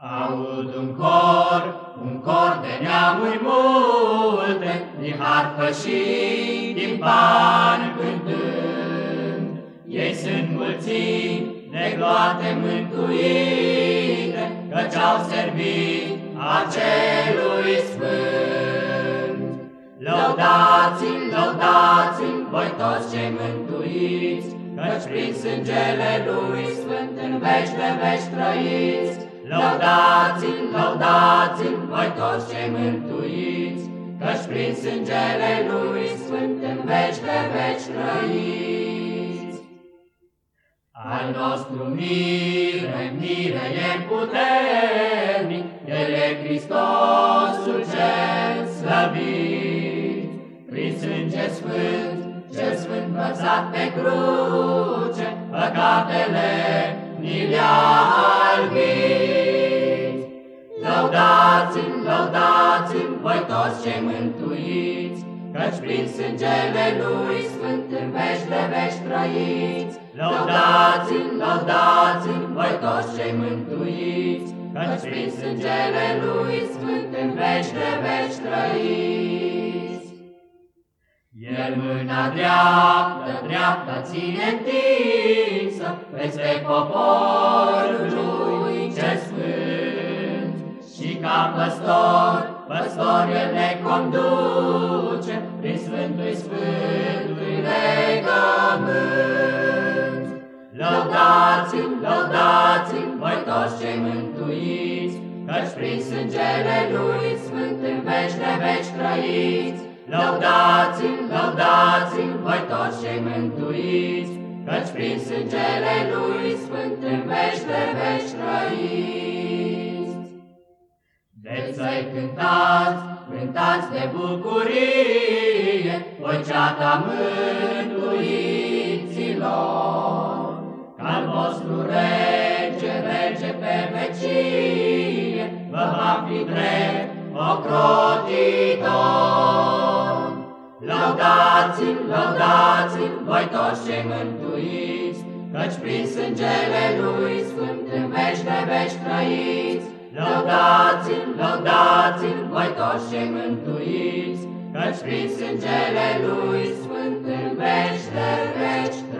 Aud un cor, un cor de neamuri multe, Din harpă și din pan cântând. Ei sunt mulțimi de gloate mântuite, Căci au servit acelui sfânt. Lăudați-l, lăudați-l, voi toți cei mântuiți, Căci prin sângele lui sfânt în veci de veci trăiți, Lăudați-l, lăudați-l, voi toți cei mântuiți, Căci prin sângele Lui Sfânt în veci de veci trăiți. Al nostru mire, mire e puternic, El e Hristosul cel slăvit. Prin sânge sfânt, cel sfânt văzat pe cruce, Păcatele ni le-a albit. Lăudați-l, lăudați-l, voi toți cei mântuiți, Căci prin sângele lui sfânt în veci de veci trăiți. Lăudați-l, lăudați-l, voi toți cei mântuiți, Căci prin sângele lui sfânt în veci de veci trăiți. El mâna dreaptă, dreaptă ține întinsă, Peste poporul lui ce ca păstor, păstor el ne conduce prin Sfântul Sfântului legământ. Lăudați-l, lăudați-l, voi toți cei mântuiți, Căci prin sângele Lui Sfânt în veci de veci trăiți. Lăudați-l, lăudați-l, voi toți cei mântuiți, Căci prin sângele Lui Sfânt în veci de veci trăiți. Veți să-i cântați, cântați de bucurie, voi ceata mântuiților. Ca-l vostru rege, rege pe vecie, vă va fi drept ocrotitor. Lăudați-l, lăudați-l, voi toți cei mântuiți, Căci prin sângele Lui Sfânt în veci de veci trăiți, Lăudați-l, lăudați-l, voi toți cei mântuiți, Căci prin sângele Lui Sfânt în veci de veci trăiți.